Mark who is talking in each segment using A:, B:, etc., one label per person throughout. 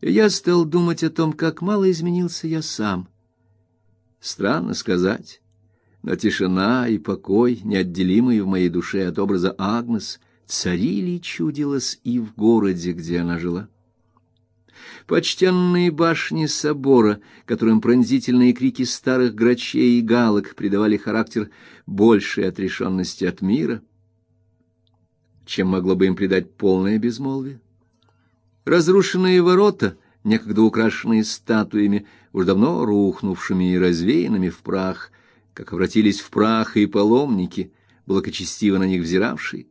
A: Я стал думать о том, как мало изменился я сам. Странно сказать, но тишина и покой, неотделимые в моей душе от образа Агнес, царили, чудилось, и в городе, где она жила. Почтенные башни собора, которым пронзительные крики старых грачей и галок придавали характер большей отрешенности от мира, чем могло бы им придать полное безмолвие. Разрушенные ворота, некогда украшенные статуями, уж давно рухнувшими и развеянными в прах, как обратились в прах и паломники, благочестиво на них взиравшие.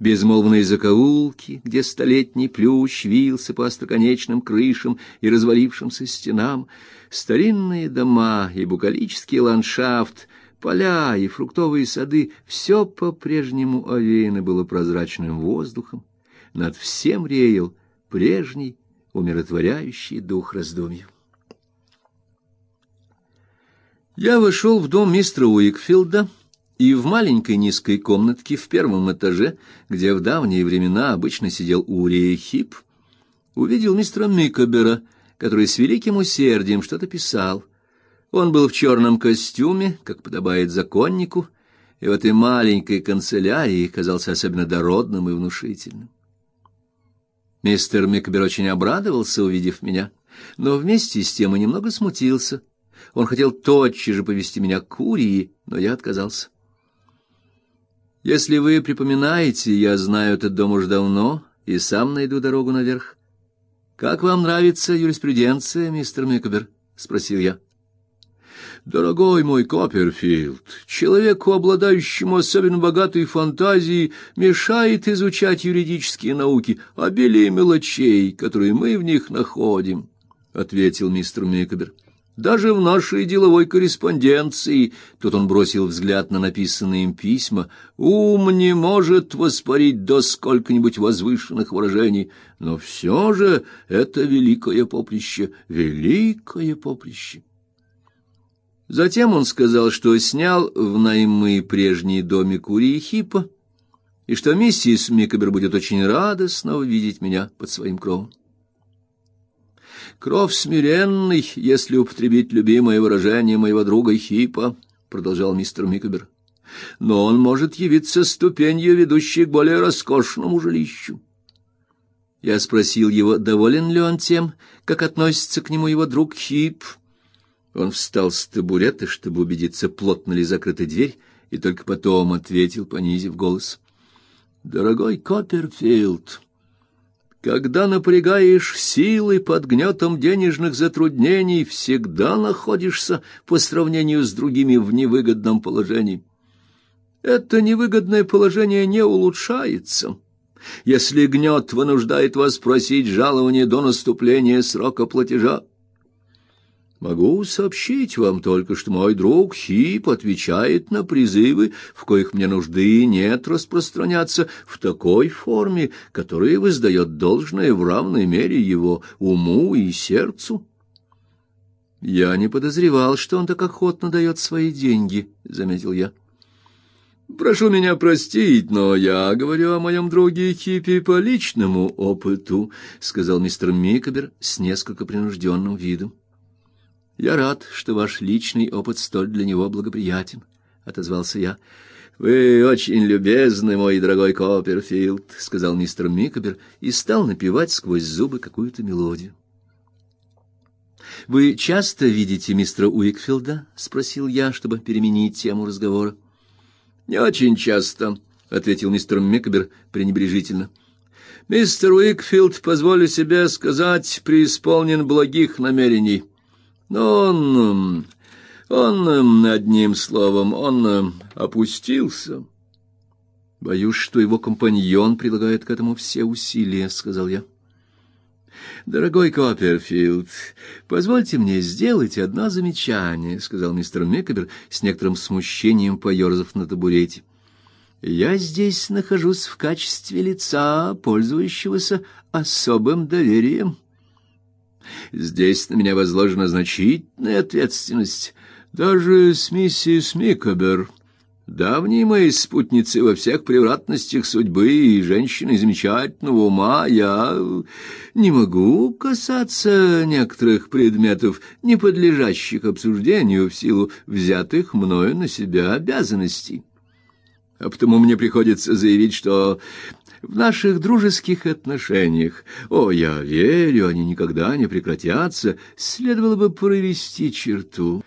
A: Безмолвные закоулки, где столетний плющ вился по остроконечным крышам и развалившимся стенам, старинные дома и букалический ландшафт, поля и фруктовые сады — все по-прежнему овеяно было прозрачным воздухом, над всем реял прежний умиротворяющий дух раздумья. Я вошел в дом мистера Уикфилда и в маленькой низкой комнатке в первом этаже, где в давние времена обычно сидел Урия Хип, увидел мистера Микобера, который с великим усердием что-то писал. Он был в черном костюме, как подобает законнику, и в этой маленькой канцелярии казался особенно дородным и внушительным. Мистер Микбер очень обрадовался, увидев меня, но вместе с тем и немного смутился. Он хотел тотчас же повести меня к Курии, но я отказался. Если вы припоминаете, я знаю этот дом уж давно и сам найду дорогу наверх. Как вам нравится юриспруденция, мистер Микбер? спросил я. Дорогой мой Копперфилд, человеку, обладающему особенно богатой фантазией, мешает изучать юридические науки, обилие мелочей, которые мы в них находим, ответил мистер Микобер. Даже в нашей деловой корреспонденции, тут он бросил взгляд на написанные им письма, ум не может воспарить до сколько-нибудь возвышенных выражений, но все же это великое поприще, великое поприще. Затем он сказал, что снял в наймы прежний домик у Рихипа, и что миссис Микобер будет очень рада снова видеть меня под своим кровом. «Кров смиренный, если употребить любимое выражение моего друга Хипа», — продолжал мистер Микобер. «Но он может явиться ступенью, ведущей к более роскошному жилищу». Я спросил его, доволен ли он тем, как относится к нему его друг Хип, — он встал с табурета, чтобы убедиться, плотно ли закрыта дверь, и только потом ответил, понизив голос: "Дорогой Копперфилд, когда напрягаешь силы под гнетом денежных затруднений, всегда находишься по сравнению с другими в невыгодном положении. Это невыгодное положение не улучшается. Если гнет вынуждает вас просить жалование до наступления срока платежа, Могу сообщить вам только, что мой друг Хип отвечает на призывы, в коих мне нужды нет распространяться в такой форме, которая воздает должное в равной мере его уму и сердцу. Я не подозревал, что он так охотно дает свои деньги, заметил я. Прошу меня простить, но я говорю о моем друге Хиппи по личному опыту, сказал мистер Микобер с несколько принужденным видом. Я рад, что ваш личный опыт столь для него благоприятен, отозвался я. Вы очень любезны, мой дорогой Копперфилд, сказал мистер Микобер и стал напевать сквозь зубы какую-то мелодию. Вы часто видите мистера Уикфилда? спросил я, чтобы переменить тему разговора. Не очень часто, ответил мистер Микобер пренебрежительно. Мистер Уикфилд, позволю себе сказать, преисполнен благих намерений. Но он... он, одним словом, он опустился. Боюсь, что его компаньон прилагает к этому все усилия, сказал я. Дорогой Копперфилд, позвольте мне сделать одно замечание, сказал мистер Микобер с некоторым смущением поерзав на табурете. Я здесь нахожусь в качестве лица, пользующегося особым доверием. Здесь на меня возложена значительная ответственность, даже с миссис Микобер. давние мои спутницы во всех превратностях судьбы и женщины замечательного ума, я не могу касаться некоторых предметов, не подлежащих обсуждению в силу взятых мною на себя обязанностей. А потому мне приходится заявить, что в наших дружеских отношениях, о, я верю, они никогда не прекратятся, следовало бы провести черту.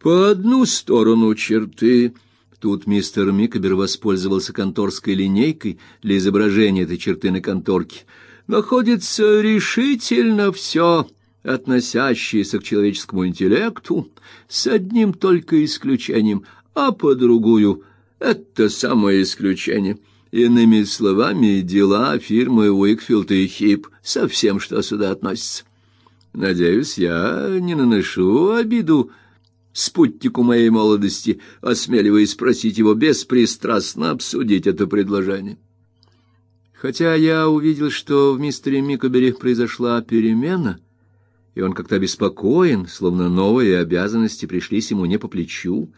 A: По одну сторону черты Тут мистер Микобер воспользовался конторской линейкой для изображения этой черты на конторке. Находится решительно все, относящееся к человеческому интеллекту, с одним только исключением, а по другую — это самое исключение. Иными словами, дела фирмы Уикфилд и Хип совсем что сюда относится. Надеюсь, я не наношу обиду спутнику моей молодости, осмеливаясь спросить его беспристрастно обсудить это предложение. Хотя я увидел, что в мистере Микобере произошла перемена, и он как-то обеспокоен, словно новые обязанности пришлись ему не по плечу,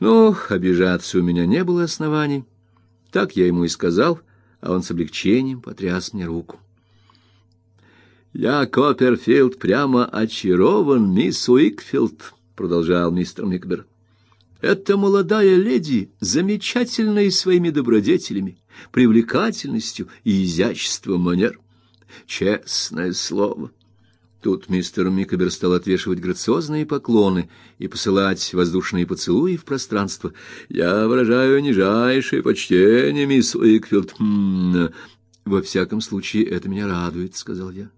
A: но обижаться у меня не было оснований. Так я ему и сказал, а он с облегчением потряс мне руку. Я, Копперфилд, прямо очарован, мисс Уикфилд продолжал мистер Микбер. Эта молодая леди, замечательная своими добродетелями, привлекательностью и изяществом манер. Честное слово. Тут мистер Микобер стал отвешивать грациозные поклоны и посылать воздушные поцелуи в пространство. Я выражаю нижайшее почтение, мисс Уикфилд. Во всяком случае, это меня радует, сказал я.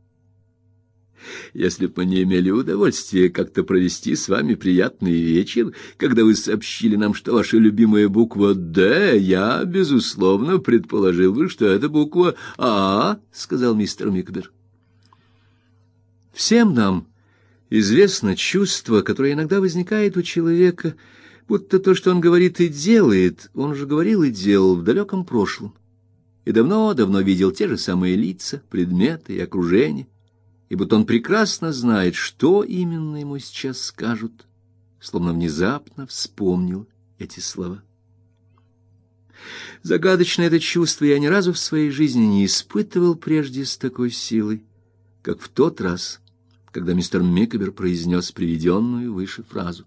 A: Если бы мы не имели удовольствия как-то провести с вами приятный вечер, когда вы сообщили нам, что ваша любимая буква «Д», я, безусловно, предположил бы, что это буква «А», — сказал мистер Микбер. Всем нам известно чувство, которое иногда возникает у человека, будто то, что он говорит и делает, он же говорил и делал в далеком прошлом, и давно-давно видел те же самые лица, предметы и окружение и будто он прекрасно знает, что именно ему сейчас скажут, словно внезапно вспомнил эти слова. Загадочное это чувство я ни разу в своей жизни не испытывал прежде с такой силой, как в тот раз, когда мистер Микобер произнес приведенную выше фразу.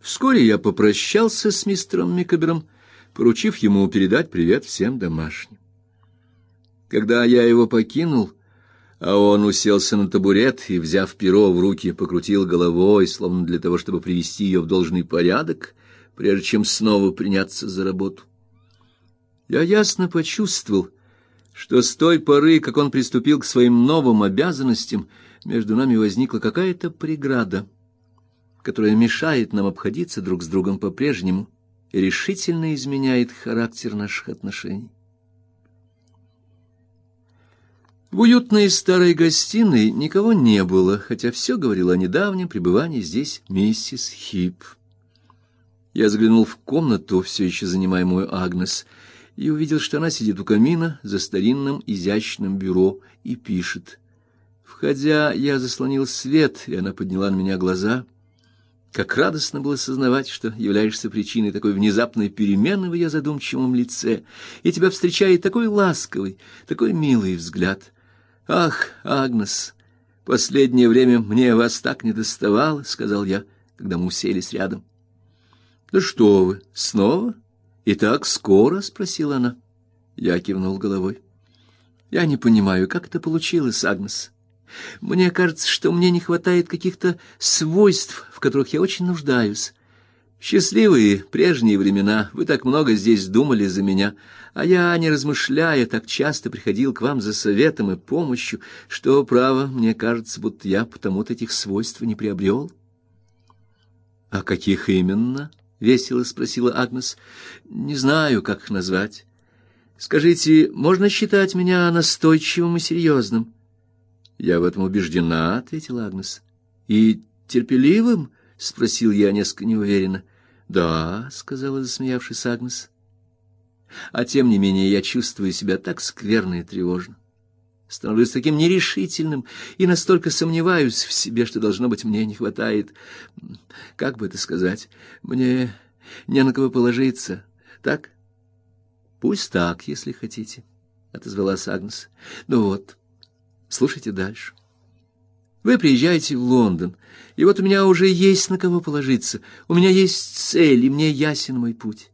A: Вскоре я попрощался с мистером Микобером, поручив ему передать привет всем домашним. Когда я его покинул, а он уселся на табурет и, взяв перо в руки, покрутил головой, словно для того, чтобы привести ее в должный порядок, прежде чем снова приняться за работу. Я ясно почувствовал, что с той поры, как он приступил к своим новым обязанностям, между нами возникла какая-то преграда, которая мешает нам обходиться друг с другом по-прежнему и решительно изменяет характер наших отношений. В уютной старой гостиной никого не было, хотя все говорило о недавнем пребывании здесь миссис Хип. Я заглянул в комнату, все еще занимаемую Агнес, и увидел, что она сидит у камина за старинным изящным бюро и пишет. Входя, я заслонил свет, и она подняла на меня глаза. Как радостно было сознавать, что являешься причиной такой внезапной перемены в ее задумчивом лице, и тебя встречает такой ласковый, такой милый взгляд. Ах, Агнес, последнее время мне вас так не доставало, сказал я, когда мы уселись рядом. Да что вы, снова? И так скоро, спросила она. Я кивнул головой. Я не понимаю, как это получилось, Агнес. Мне кажется, что мне не хватает каких-то свойств, в которых я очень нуждаюсь. Счастливые прежние времена, вы так много здесь думали за меня, а я, не размышляя, так часто приходил к вам за советом и помощью, что, право, мне кажется, будто я потому-то этих свойств не приобрел. — А каких именно? — весело спросила Агнес. — Не знаю, как их назвать. Скажите, можно считать меня настойчивым и серьезным? — Я в этом убеждена, — ответила Агнес. — И терпеливым? — спросил я несколько неуверенно. Да, сказала засмеявшись Агнес. А тем не менее я чувствую себя так скверно и тревожно. Становлюсь таким нерешительным и настолько сомневаюсь в себе, что должно быть мне не хватает, как бы это сказать, мне не на кого положиться. Так? Пусть так, если хотите, отозвалась Агнес. Ну вот. Слушайте дальше. Вы приезжаете в Лондон, и вот у меня уже есть на кого положиться. У меня есть цель, и мне ясен мой путь.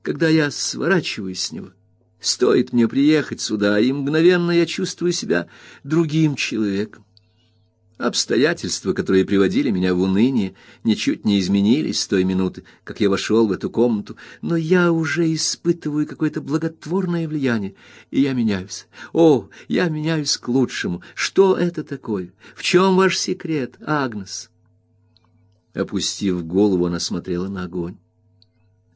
A: Когда я сворачиваюсь с него, стоит мне приехать сюда, и мгновенно я чувствую себя другим человеком. Обстоятельства, которые приводили меня в уныние, ничуть не изменились с той минуты, как я вошел в эту комнату, но я уже испытываю какое-то благотворное влияние, и я меняюсь. О, я меняюсь к лучшему. Что это такое? В чем ваш секрет, Агнес? Опустив голову, она смотрела на огонь.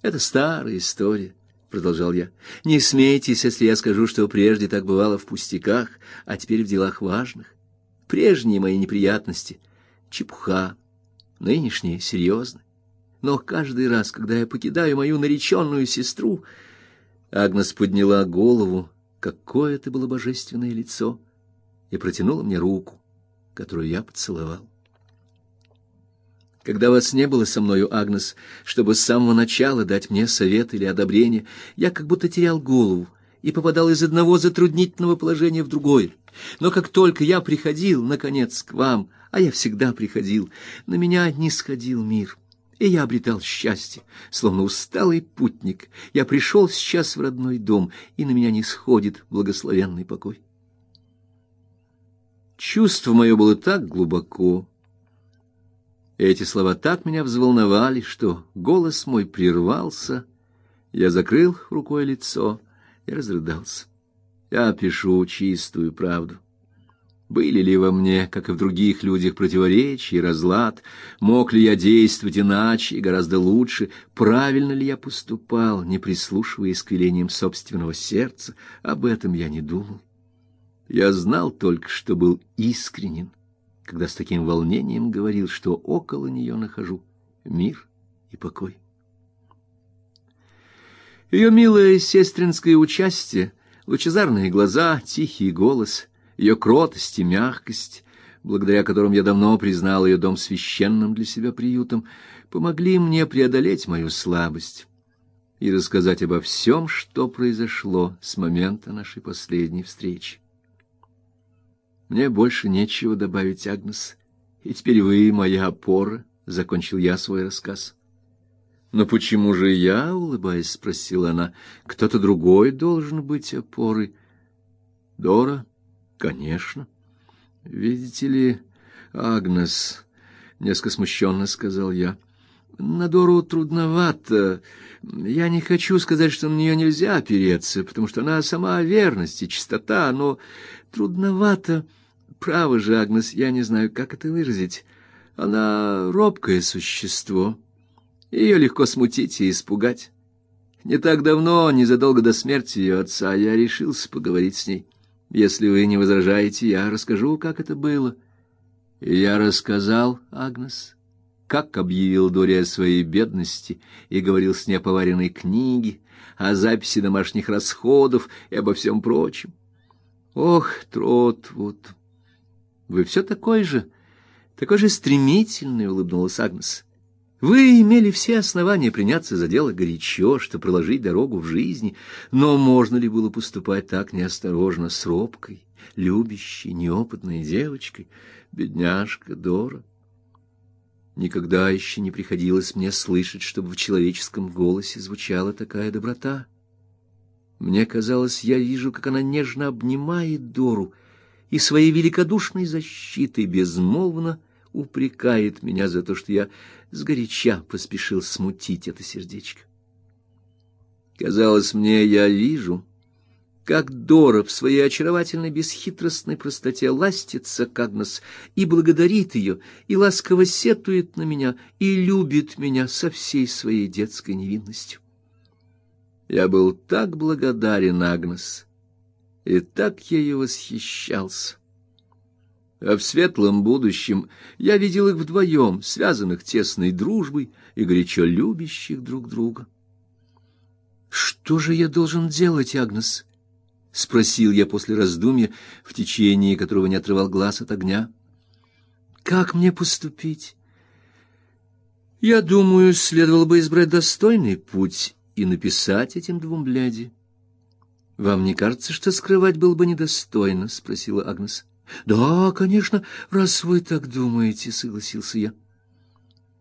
A: Это старая история, продолжал я. Не смейтесь, если я скажу, что прежде так бывало в пустяках, а теперь в делах важных прежние мои неприятности — чепуха, нынешние — серьезны. Но каждый раз, когда я покидаю мою нареченную сестру, Агнес подняла голову, какое это было божественное лицо, и протянула мне руку, которую я поцеловал. Когда вас не было со мною, Агнес, чтобы с самого начала дать мне совет или одобрение, я как будто терял голову и попадал из одного затруднительного положения в другое. Но как только я приходил, наконец, к вам, а я всегда приходил, на меня не сходил мир, и я обретал счастье, словно усталый путник. Я пришел сейчас в родной дом, и на меня не сходит благословенный покой. Чувство мое было так глубоко, эти слова так меня взволновали, что голос мой прервался. Я закрыл рукой лицо и разрыдался. Я пишу чистую правду. Были ли во мне, как и в других людях, противоречия и разлад? Мог ли я действовать иначе и гораздо лучше? Правильно ли я поступал, не прислушиваясь к велениям собственного сердца? Об этом я не думал. Я знал только, что был искренен, когда с таким волнением говорил, что около нее нахожу мир и покой. Ее милое сестринское участие — лучезарные глаза, тихий голос, ее кротость и мягкость, благодаря которым я давно признал ее дом священным для себя приютом, помогли мне преодолеть мою слабость и рассказать обо всем, что произошло с момента нашей последней встречи. Мне больше нечего добавить, Агнес, и теперь вы моя опора, закончил я свой рассказ. Но почему же я, улыбаясь, спросила она. Кто-то другой должен быть опорой. Дора, конечно. Видите ли, Агнес, несколько смущенно сказал я. На Дору трудновато. Я не хочу сказать, что на нее нельзя опереться, потому что она сама верность и чистота, но трудновато. Право же, Агнес, я не знаю, как это выразить. Она робкое существо. Ее легко смутить и испугать. Не так давно, незадолго до смерти ее отца, я решился поговорить с ней. Если вы не возражаете, я расскажу, как это было. И я рассказал, Агнес, как объявил Доре о своей бедности и говорил с ней о поваренной книге, о записи домашних расходов и обо всем прочем. Ох, вот вы все такой же, такой же стремительный, улыбнулась Агнес. Вы имели все основания приняться за дело горячо, что проложить дорогу в жизни, но можно ли было поступать так неосторожно с робкой, любящей, неопытной девочкой, бедняжка Дора? Никогда еще не приходилось мне слышать, чтобы в человеческом голосе звучала такая доброта. Мне казалось, я вижу, как она нежно обнимает Дору и своей великодушной защитой безмолвно упрекает меня за то, что я сгоряча поспешил смутить это сердечко. Казалось мне, я вижу, как Дора в своей очаровательной бесхитростной простоте ластится к Агнес и благодарит ее, и ласково сетует на меня, и любит меня со всей своей детской невинностью. Я был так благодарен Агнес, и так ею восхищался а в светлом будущем я видел их вдвоем, связанных тесной дружбой и горячо любящих друг друга. Что же я должен делать, Агнес? спросил я после раздумья, в течение которого не отрывал глаз от огня. Как мне поступить? Я думаю, следовало бы избрать достойный путь и написать этим двум леди. Вам не кажется, что скрывать было бы недостойно, спросила Агнес. Да, конечно, раз вы так думаете, согласился я.